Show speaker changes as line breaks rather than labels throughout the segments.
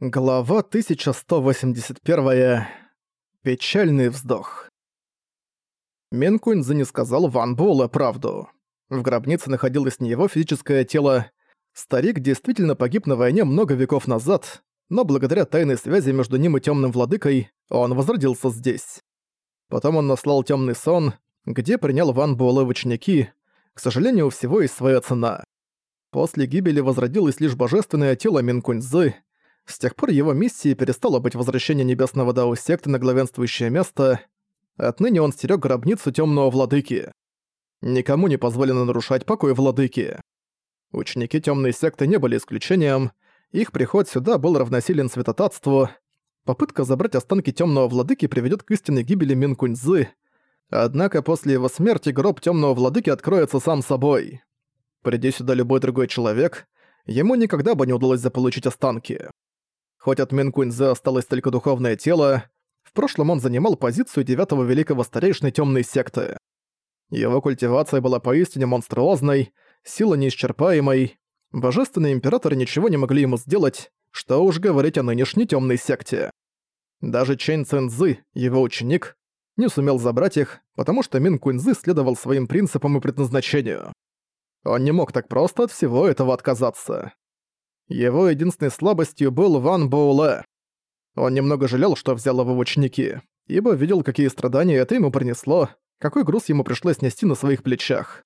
Глава 1181. Печальный вздох. Мен Куньцзы не сказал Ван Буэлэ правду. В гробнице находилось не его физическое тело. Старик действительно погиб на войне много веков назад, но благодаря тайной связи между ним и Тёмным Владыкой он возродился здесь. Потом он наслал Тёмный сон, где принял Ван Буэлэ в ученики. К сожалению, у всего есть своя цена. После гибели возродилось лишь божественное тело Мин Куньцзы, с тех пор его миссией перестало быть возвращение Небесного Дао секты на главенствующее место. Отныне он стерег гробницу Темного Владыки. Никому не позволено нарушать покой Владыки. Ученики Темной секты не были исключением. Их приход сюда был равносилен святотатству. Попытка забрать останки Темного Владыки приведет к истинной гибели Мин Куньцзы. Однако после его смерти гроб Темного Владыки откроется сам собой. Приди сюда любой другой человек, ему никогда бы не удалось заполучить останки. Хоть от Минкуньзе осталось только духовное тело, в прошлом он занимал позицию девятого великого старейшины темной секты. Его культивация была поистине монструозной, сила неисчерпаемой. Божественные императоры ничего не могли ему сделать, что уж говорить о нынешней темной секте. Даже Чэнь Цэнзы, его ученик, не сумел забрать их, потому что Мин Куньзы следовал своим принципам и предназначению. Он не мог так просто от всего этого отказаться. Его единственной слабостью был Ван Боуле. Он немного жалел, что взял его в ученики, ибо видел, какие страдания это ему принесло, какой груз ему пришлось нести на своих плечах.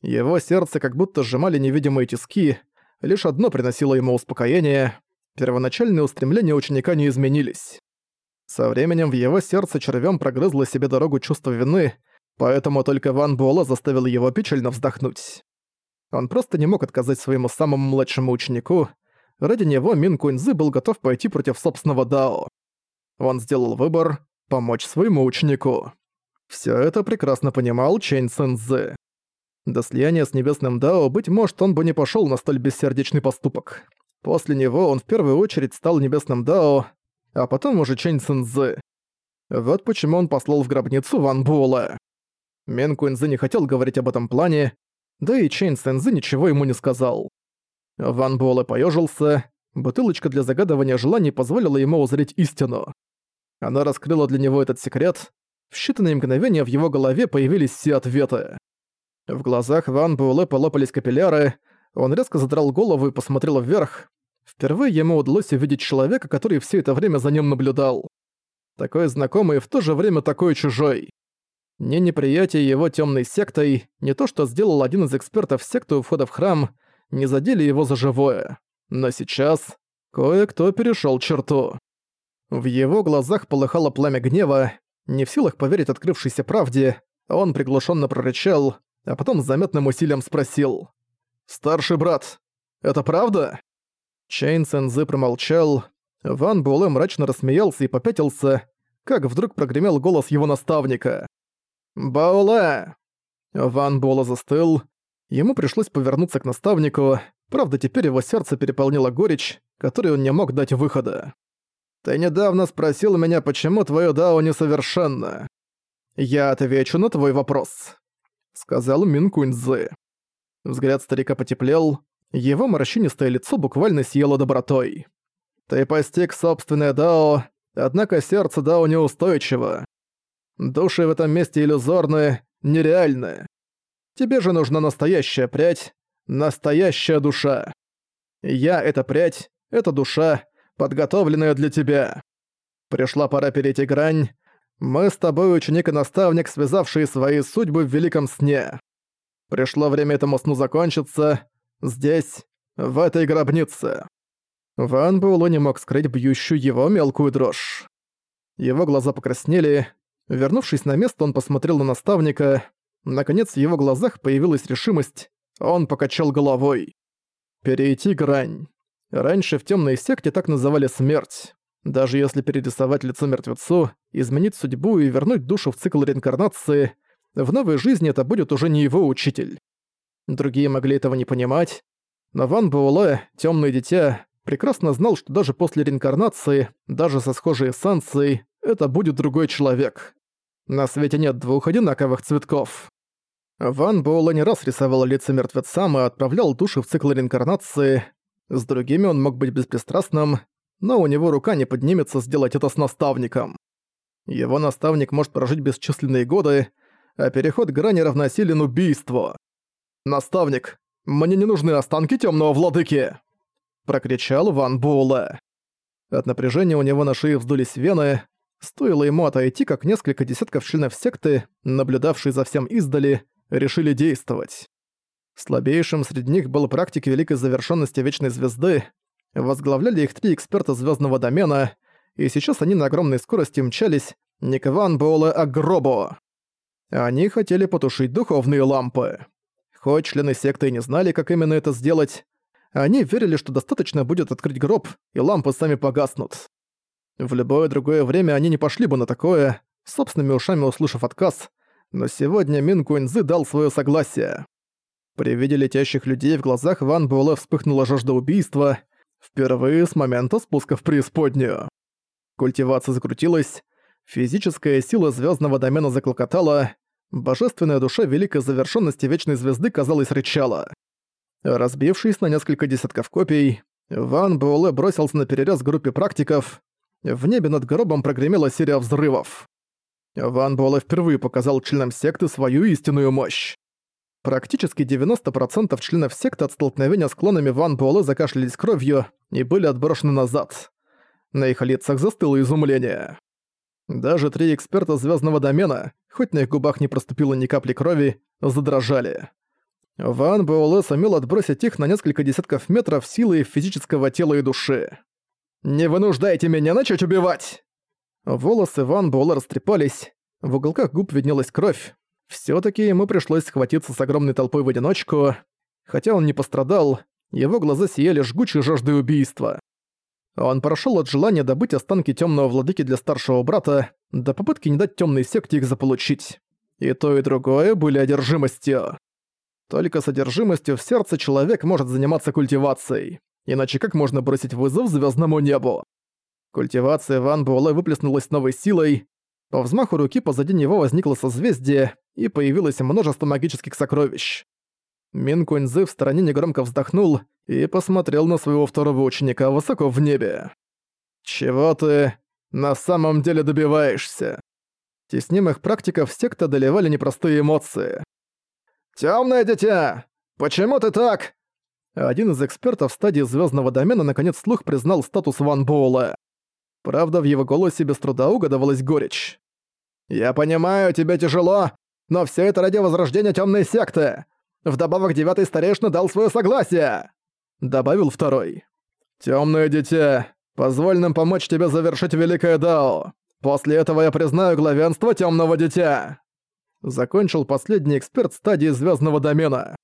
Его сердце как будто сжимали невидимые тиски, лишь одно приносило ему успокоение — первоначальные устремления ученика не изменились. Со временем в его сердце червем прогрызло себе дорогу чувство вины, поэтому только Ван Буэлла заставил его печально вздохнуть. Он просто не мог отказать своему самому младшему ученику. Ради него Мин Куньзы был готов пойти против собственного Дао. Он сделал выбор — помочь своему ученику. Всё это прекрасно понимал Чэнь Цэнзы. До слияния с Небесным Дао, быть может, он бы не пошёл на столь бессердечный поступок. После него он в первую очередь стал Небесным Дао, а потом уже Чэнь Цэнзы. Вот почему он послал в гробницу Ван Буэлла. Мен Куинзы не хотел говорить об этом плане, да и Чейн Сэнзы ничего ему не сказал. Ван Буэлэ поёжился, бутылочка для загадывания желаний позволила ему узреть истину. Она раскрыла для него этот секрет, в считанные мгновения в его голове появились все ответы. В глазах Ван Буэлэ полопались капилляры, он резко задрал голову и посмотрел вверх. Впервые ему удалось увидеть человека, который все это время за ним наблюдал. Такой знакомый и в то же время такой чужой. Ни неприятие его темной сектой, не то что сделал один из экспертов секты у входа в храм, не задели его за живое. Но сейчас кое-кто перешел черту. В его глазах полыхало пламя гнева, не в силах поверить открывшейся правде, он приглушенно прорычал, а потом с заметным усилием спросил. «Старший брат, это правда?» Чейн Цэнзы промолчал, Ван Буэлэ мрачно рассмеялся и попятился, как вдруг прогремел голос его наставника. «Баула!» Ван Буэлэ застыл. Ему пришлось повернуться к наставнику, правда теперь его сердце переполнило горечь, которой он не мог дать выхода. «Ты недавно спросил меня, почему твоё Дао несовершенно. Я отвечу на твой вопрос», — сказал Мин Куньцзы. Взгляд старика потеплел, его морщинистое лицо буквально съело добротой. «Ты постиг собственное Дао, однако сердце Дао неустойчиво. Души в этом месте иллюзорны, нереальны. Тебе же нужна настоящая прядь, настоящая душа. Я — это прядь, это душа, подготовленная для тебя. Пришла пора перейти грань. Мы с тобой ученик и наставник, связавшие свои судьбы в великом сне. Пришло время этому сну закончиться. Здесь, в этой гробнице. Ван Буэлло не мог скрыть бьющую его мелкую дрожь. Его глаза покраснели, Вернувшись на место, он посмотрел на наставника. Наконец, в его глазах появилась решимость. Он покачал головой. Перейти грань. Раньше в темной секте так называли смерть. Даже если перерисовать лицо мертвецу, изменить судьбу и вернуть душу в цикл реинкарнации, в новой жизни это будет уже не его учитель. Другие могли этого не понимать, но Ван Буэлэ, темное дитя, прекрасно знал, что даже после реинкарнации, даже со схожей эссенцией, это будет другой человек. На свете нет двух одинаковых цветков. Ван Боула не раз рисовал лица мертвецам и отправлял души в цикл реинкарнации. С другими он мог быть беспристрастным, но у него рука не поднимется сделать это с наставником. Его наставник может прожить бесчисленные годы, а переход грани равносилен убийству. «Наставник, мне не нужны останки темного владыки!» прокричал Ван Буэлэ. От напряжения у него на шее вздулись вены, стоило ему отойти, как несколько десятков членов секты, наблюдавшие за всем издали, решили действовать. Слабейшим среди них был практик великой завершенности Вечной Звезды, возглавляли их три эксперта звездного домена, и сейчас они на огромной скорости мчались не к Ван Буэлэ, а к гробу. Они хотели потушить духовные лампы. Хоть члены секты и не знали, как именно это сделать, они верили, что достаточно будет открыть гроб, и лампы сами погаснут. В любое другое время они не пошли бы на такое, собственными ушами услышав отказ, но сегодня Мин Куинзы дал свое согласие. При виде летящих людей в глазах Ван Буэлэ вспыхнула жажда убийства, впервые с момента спуска в преисподнюю. Культивация закрутилась, физическая сила звездного домена заклокотала, божественная душа великой завершенности Вечной Звезды, казалось, рычала. Разбившись на несколько десятков копий, Ван Буэлэ бросился на перерез группе практиков. В небе над гробом прогремела серия взрывов. Ван Буэлэ впервые показал членам секты свою истинную мощь. Практически 90% членов секты от столкновения с клонами Ван Буэлэ закашлялись кровью и были отброшены назад. На их лицах застыло изумление. Даже три эксперта звездного домена, хоть на их губах не проступило ни капли крови, задрожали. Ван Буэлэ сумел отбросить их на несколько десятков метров силой физического тела и души. «Не вынуждайте меня начать убивать!» Волосы Ван Буэлэ растрепались, в уголках губ виднелась кровь. все таки ему пришлось схватиться с огромной толпой в одиночку. Хотя он не пострадал, его глаза сияли жгучей жаждой убийства. Он прошел от желания добыть останки темного владыки для старшего брата до попытки не дать темной секте их заполучить. И то, и другое были одержимостью. Только содержимостью в сердце человек может заниматься культивацией. Иначе как можно бросить вызов звездному небу? Культивация Ван Буэлэ выплеснулась новой силой. По взмаху руки позади него возникло созвездие, и появилось множество магических сокровищ. Мин Куньзы в стороне негромко вздохнул и посмотрел на своего второго ученика высоко в небе. «Чего ты на самом деле добиваешься?» Теснимых практиков секта доливали непростые эмоции. «Тёмное дитя! Почему ты так?» Один из экспертов стадии звездного домена наконец слух признал статус Ван Боула. Правда, в его голосе без труда угадывалась горечь. «Я понимаю, тебе тяжело, но все это ради возрождения темной секты. Вдобавок девятый старейшина дал свое согласие!» Добавил второй. Темное дитя, позволь нам помочь тебе завершить Великое Дао. После этого я признаю главенство темного дитя!» закончил последний эксперт стадии звездного домена.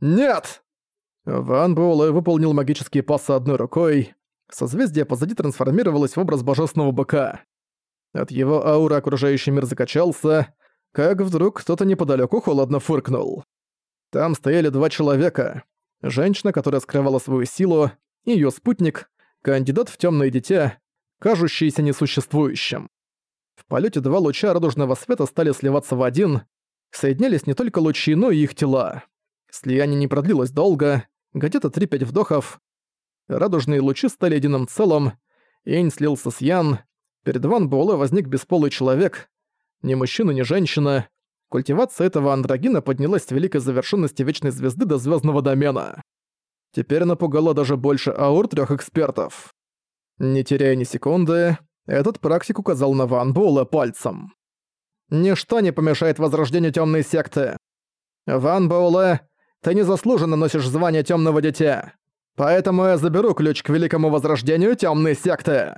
«Нет!» Ван Буэлэ выполнил магические пасы одной рукой. Созвездие позади трансформировалось в образ божественного быка. От его ауры окружающий мир закачался, как вдруг кто-то неподалеку холодно фыркнул. Там стояли два человека. Женщина, которая скрывала свою силу, и её спутник, кандидат в тёмное дитя, кажущийся несуществующим. В полете два луча радужного света стали сливаться в один, соединялись не только лучи, но и их тела. Слияние не продлилось долго, где-то 3-5 вдохов. Радужные лучи стали единым целым, Эйн слился с Ян, перед Ван Буэлэ возник бесполый человек, ни мужчина, ни женщина. Культивация этого андрогина поднялась с великой завершенности Вечной Звезды до звездного домена. Теперь напугало даже больше аур трех экспертов. Не теряя ни секунды, этот практик указал на Ван Буэлэ пальцем. «Ничто не помешает возрождению темной секты. Ван Буэлэ, ты незаслуженно носишь звание темного дитя. Поэтому я заберу ключ к великому возрождению темной секты».